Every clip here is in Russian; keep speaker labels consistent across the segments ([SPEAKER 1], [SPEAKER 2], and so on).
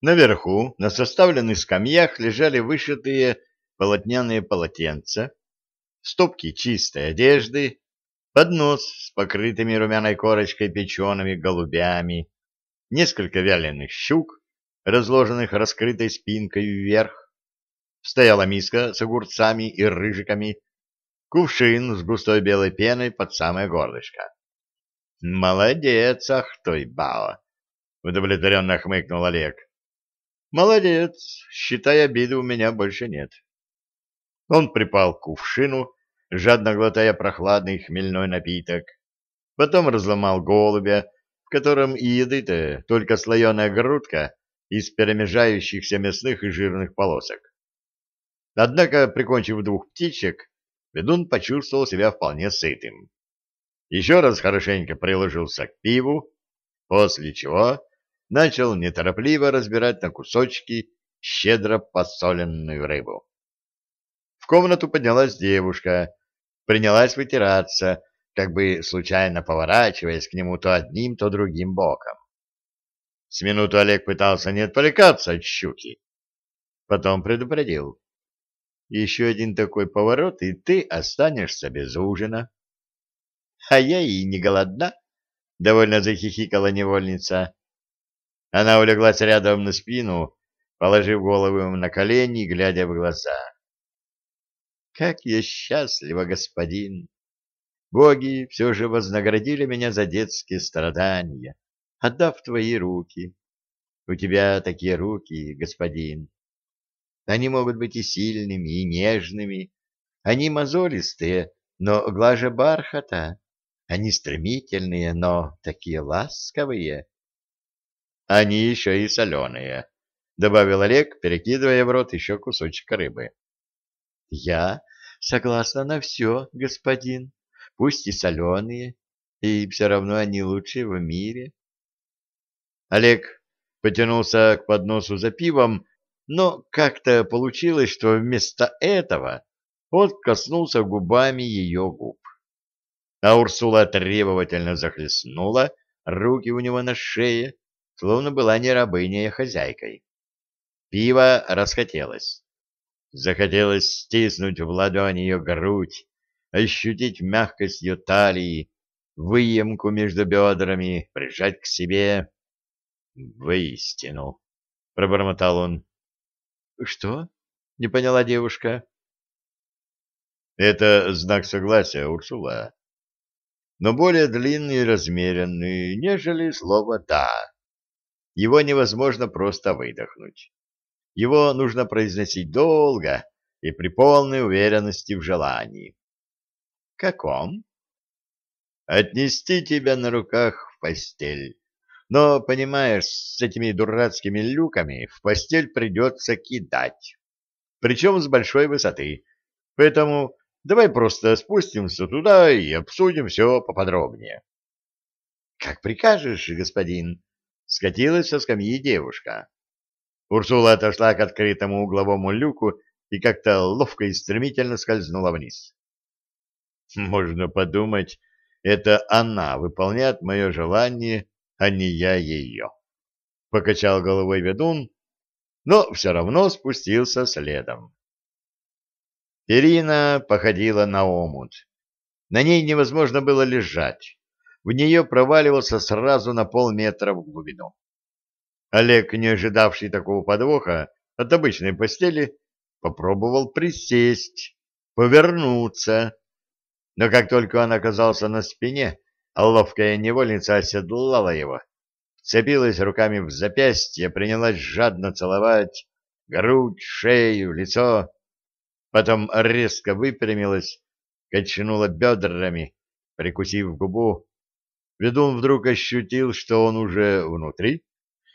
[SPEAKER 1] Наверху, на составленных скамьях, лежали вышитые полотняные полотенца, стопки чистой одежды, поднос с покрытыми румяной корочкой печеными голубями, несколько вяленых щук, разложенных раскрытой спинкой вверх. Стояла миска с огурцами и рыжиками, кувшин с густой белой пеной под самое горлышко. «Молодец, Ахтой Бао!» — удовлетворенно хмыкнул Олег. «Молодец, считай, обиды у меня больше нет». Он припал к кувшину, жадно глотая прохладный хмельной напиток, потом разломал голубя, в котором и еды-то только слоеная грудка из перемежающихся мясных и жирных полосок. Однако, прикончив двух птичек, ведун почувствовал себя вполне сытым. Еще раз хорошенько приложился к пиву, после чего начал неторопливо разбирать на кусочки щедро посоленную рыбу. В комнату поднялась девушка, принялась вытираться, как бы случайно поворачиваясь к нему то одним, то другим боком. С минуту Олег пытался не отвлекаться от щуки. Потом предупредил. Еще один такой поворот, и ты останешься без ужина. — А я и не голодна, — довольно захихикала невольница. Она улеглась рядом на спину, положив голову ему на колени, глядя в глаза. — Как я счастлива, господин! Боги все же вознаградили меня за детские страдания, отдав твои руки. У тебя такие руки, господин. Они могут быть и сильными, и нежными. Они мозолистые, но глаже бархата. Они стремительные, но такие ласковые. Они еще и соленые, — добавил Олег, перекидывая в рот еще кусочек рыбы. — Я согласна на все, господин, пусть и соленые, и все равно они лучшие в мире. Олег потянулся к подносу за пивом, но как-то получилось, что вместо этого он коснулся губами ее губ а Урсула требовательно захлестнула руки у него на шее, словно была не рабыней, а хозяйкой. Пиво расхотелось. Захотелось стиснуть в ладони ее грудь, ощутить мягкость ее талии, выемку между бедрами, прижать к себе. «Воистину!» — пробормотал он. «Что?» — не поняла девушка. «Это знак согласия, Урсула но более длинный и размеренный, нежели слово «да». Его невозможно просто выдохнуть. Его нужно произносить долго и при полной уверенности в желании. Каком? Отнести тебя на руках в постель. Но, понимаешь, с этими дурацкими люками в постель придется кидать. Причем с большой высоты. Поэтому Давай просто спустимся туда и обсудим все поподробнее. — Как прикажешь, господин, — скатилась со скамьи девушка. Урсула отошла к открытому угловому люку и как-то ловко и стремительно скользнула вниз. Можно подумать, это она выполняет мое желание, а не я ее. Покачал головой ведун, но все равно спустился следом. Ирина походила на омут. На ней невозможно было лежать. В нее проваливался сразу на полметра в глубину. Олег, не ожидавший такого подвоха от обычной постели, попробовал присесть, повернуться. Но как только он оказался на спине, а ловкая невольница оседлала его, вцепилась руками в запястье, принялась жадно целовать грудь, шею, лицо потом резко выпрямилась, качнула бедрами, прикусив губу. Ведун вдруг ощутил, что он уже внутри,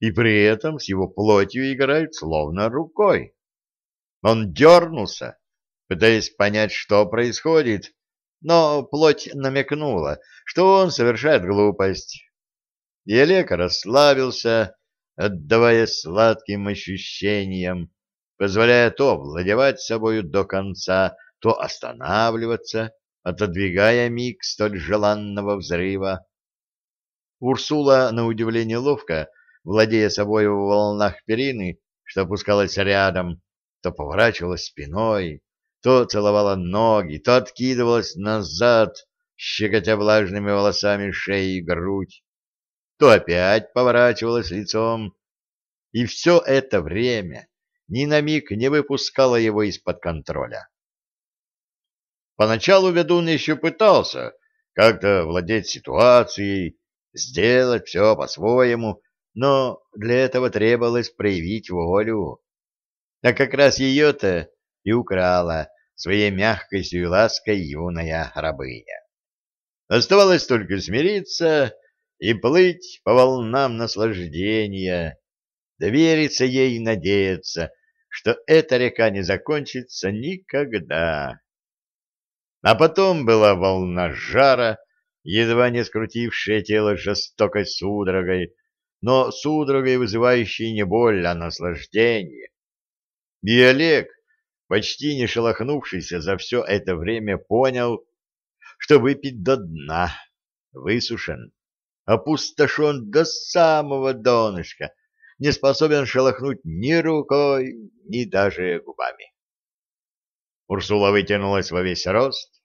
[SPEAKER 1] и при этом с его плотью играет словно рукой. Он дернулся, пытаясь понять, что происходит, но плоть намекнула, что он совершает глупость. И Олег расслабился, отдавая сладким ощущениям, позволяя то владевать собою до конца, то останавливаться, отодвигая миг столь желанного взрыва. Урсула, на удивление ловко, владея собой в волнах перины, что опускалась рядом, то поворачивалась спиной, то целовала ноги, то откидывалась назад, щекотя влажными волосами шеи и грудь, то опять поворачивалась лицом, и все это время ни на миг не выпускала его из-под контроля. Поначалу ведун еще пытался как-то владеть ситуацией, сделать все по-своему, но для этого требовалось проявить волю. А как раз ее-то и украла своей мягкостью и лаской юная рабыня. Оставалось только смириться и плыть по волнам наслаждения, довериться ей и надеяться, что эта река не закончится никогда. А потом была волна жара, едва не скрутившая тело жестокой судорогой, но судорогой вызывающей не боль, а наслаждение. И Олег, почти не шелохнувшийся за все это время, понял, что выпить до дна, высушен, опустошен до самого донышка, не способен шелохнуть ни рукой, ни даже губами. Урсула вытянулась во весь рост,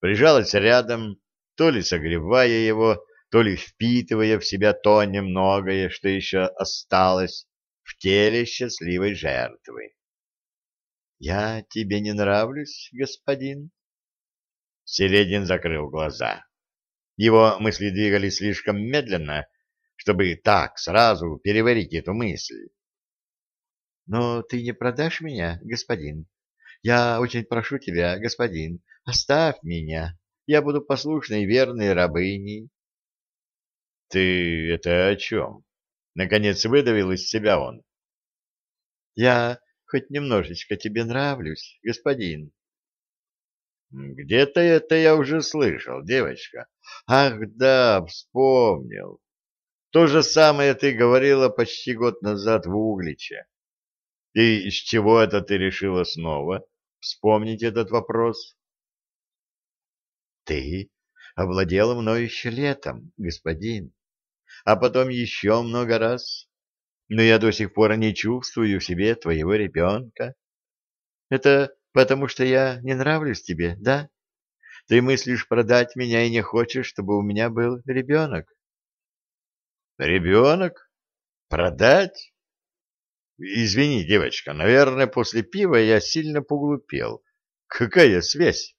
[SPEAKER 1] прижалась рядом, то ли согревая его, то ли впитывая в себя то немногое, что еще осталось в теле счастливой жертвы. — Я тебе не нравлюсь, господин? Селедин закрыл глаза. Его мысли двигались слишком медленно, чтобы так сразу переварить эту мысль. — Но ты не продашь меня, господин? Я очень прошу тебя, господин, оставь меня. Я буду послушной верной рабыней. — Ты это о чем? — наконец выдавил из себя он. — Я хоть немножечко тебе нравлюсь, господин. — Где-то это я уже слышал, девочка. Ах да, вспомнил. То же самое ты говорила почти год назад в Угличе. И с чего это ты решила снова вспомнить этот вопрос? Ты овладела мной еще летом, господин, а потом еще много раз, но я до сих пор не чувствую в себе твоего ребенка. Это потому, что я не нравлюсь тебе, да? Ты мыслишь продать меня и не хочешь, чтобы у меня был ребенок. Ребенок? Продать? Извини, девочка, наверное, после пива я сильно поглупел. Какая связь?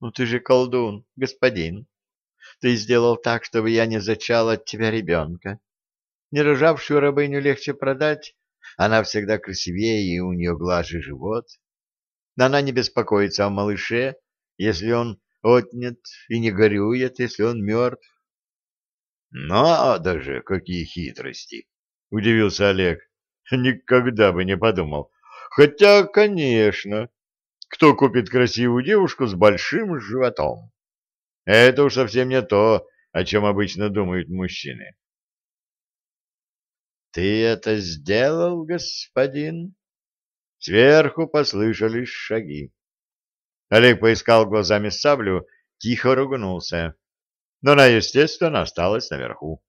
[SPEAKER 1] Ну ты же колдун, господин. Ты сделал так, чтобы я не зачала от тебя ребенка. Нерожавшую рабыню легче продать, она всегда красивее, и у нее глаже живот. Она не беспокоится о малыше, если он отнят, и не горюет, если он мертв. Надо же, какие хитрости! — удивился Олег. Никогда бы не подумал. Хотя, конечно, кто купит красивую девушку с большим животом? Это уж совсем не то, о чем обычно думают мужчины. «Ты это сделал, господин?» Сверху послышались шаги. Олег поискал глазами саблю, тихо ругнулся. Но она, естественно, осталась наверху.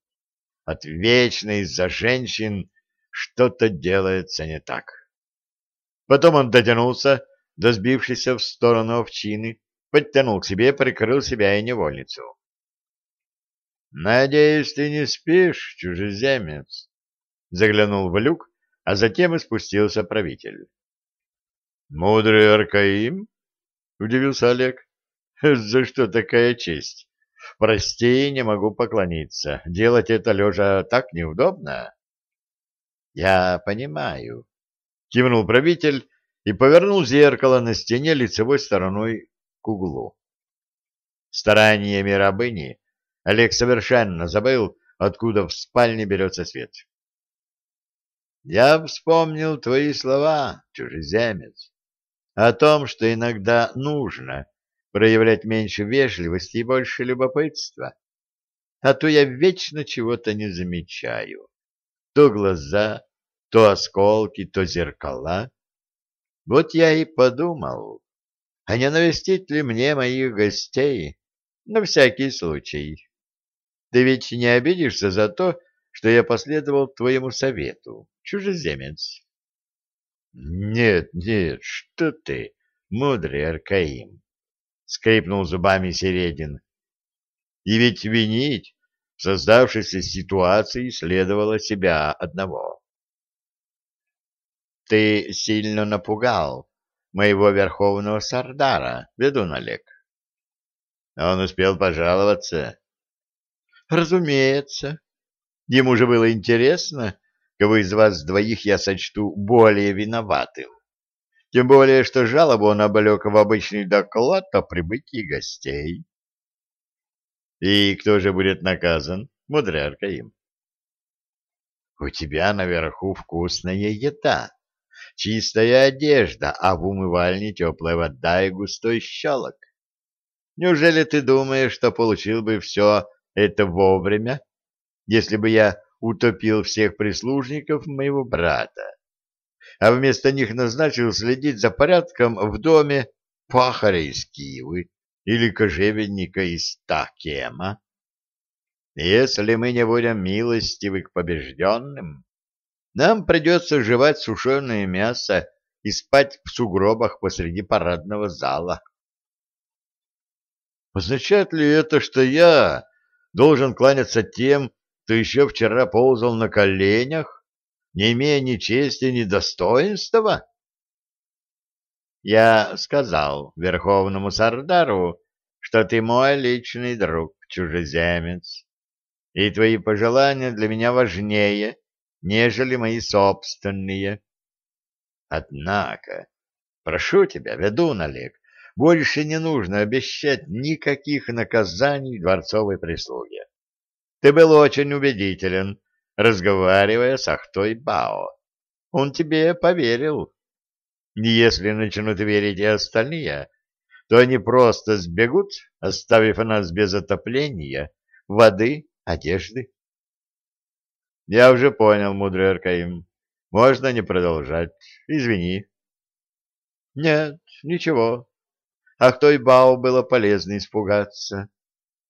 [SPEAKER 1] От вечно из-за женщин что-то делается не так. Потом он дотянулся до сбившейся в сторону овчины, подтянул к себе, прикрыл себя и невольницу. — Надеюсь, ты не спишь, чужеземец? — заглянул в люк, а затем и спустился правитель. — Мудрый Аркаим? — удивился Олег. — За что такая честь? Прости, не могу поклониться. Делать это лежа так неудобно. — Я понимаю, — кивнул правитель и повернул зеркало на стене лицевой стороной к углу. Стараниями рабыни Олег совершенно забыл, откуда в спальне берется свет. «Я вспомнил твои слова, чужеземец, о том, что иногда нужно проявлять меньше вежливости и больше любопытства, а то я вечно чего-то не замечаю. То глаза, то осколки, то зеркала. Вот я и подумал, а не навестить ли мне моих гостей на всякий случай. Ты ведь не обидишься за то, что я последовал твоему совету, чужеземец. — Нет, нет, что ты, мудрый Аркаим, — скрипнул зубами Середин. — И ведь винить в создавшейся ситуации следовало себя одного. — Ты сильно напугал моего верховного сардара, ведун Олег. Он успел пожаловаться. Разумеется. Ему же было интересно, кого из вас двоих я сочту более виноватым. Тем более, что жалобу он облег в обычный доклад о прибытии гостей. И кто же будет наказан, мудрярка им? У тебя наверху вкусная еда, чистая одежда, а в умывальне теплая вода и густой щелок. Неужели ты думаешь, что получил бы все это вовремя, если бы я утопил всех прислужников моего брата, а вместо них назначил следить за порядком в доме пахаря из Киевы или кожевенника из Такема? Если мы не будем милостивы к побежденным, нам придется жевать сушеное мясо и спать в сугробах посреди парадного зала. Означает ли это, что я должен кланяться тем, кто еще вчера ползал на коленях, не имея ни чести, ни достоинства? Я сказал верховному сардару, что ты мой личный друг, чужеземец, и твои пожелания для меня важнее, нежели мои собственные. Однако, прошу тебя, ведун Олег, больше не нужно обещать никаких наказаний дворцовой прислуге. Ты был очень убедителен, разговаривая с Ахтой Бао. Он тебе поверил. Если начнут верить и остальные, то они просто сбегут, оставив нас без отопления, воды, одежды. Я уже понял, мудрый Аркаим. Можно не продолжать. Извини. Нет, ничего. А кто и было полезно испугаться.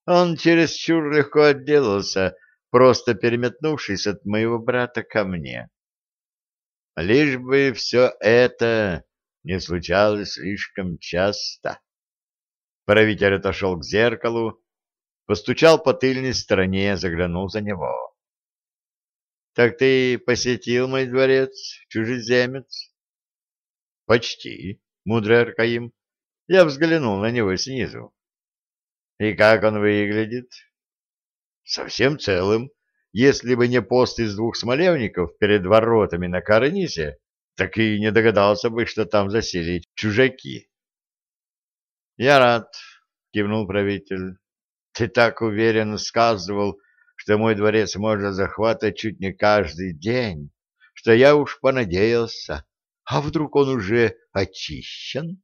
[SPEAKER 1] Он чересчур легко отделался, просто переметнувшись от моего брата ко мне. Лишь бы все это не случалось слишком часто. Правитель отошел к зеркалу, постучал по тыльной стороне, заглянул за него. — Так ты посетил мой дворец, чужеземец? — Почти, мудрый Аркаим. Я взглянул на него снизу. И как он выглядит? Совсем целым. Если бы не пост из двух смолевников перед воротами на карнизе, так и не догадался бы, что там засели чужаки. Я рад, кивнул правитель. Ты так уверенно сказывал, что мой дворец можно захватывать чуть не каждый день, что я уж понадеялся. А вдруг он уже очищен?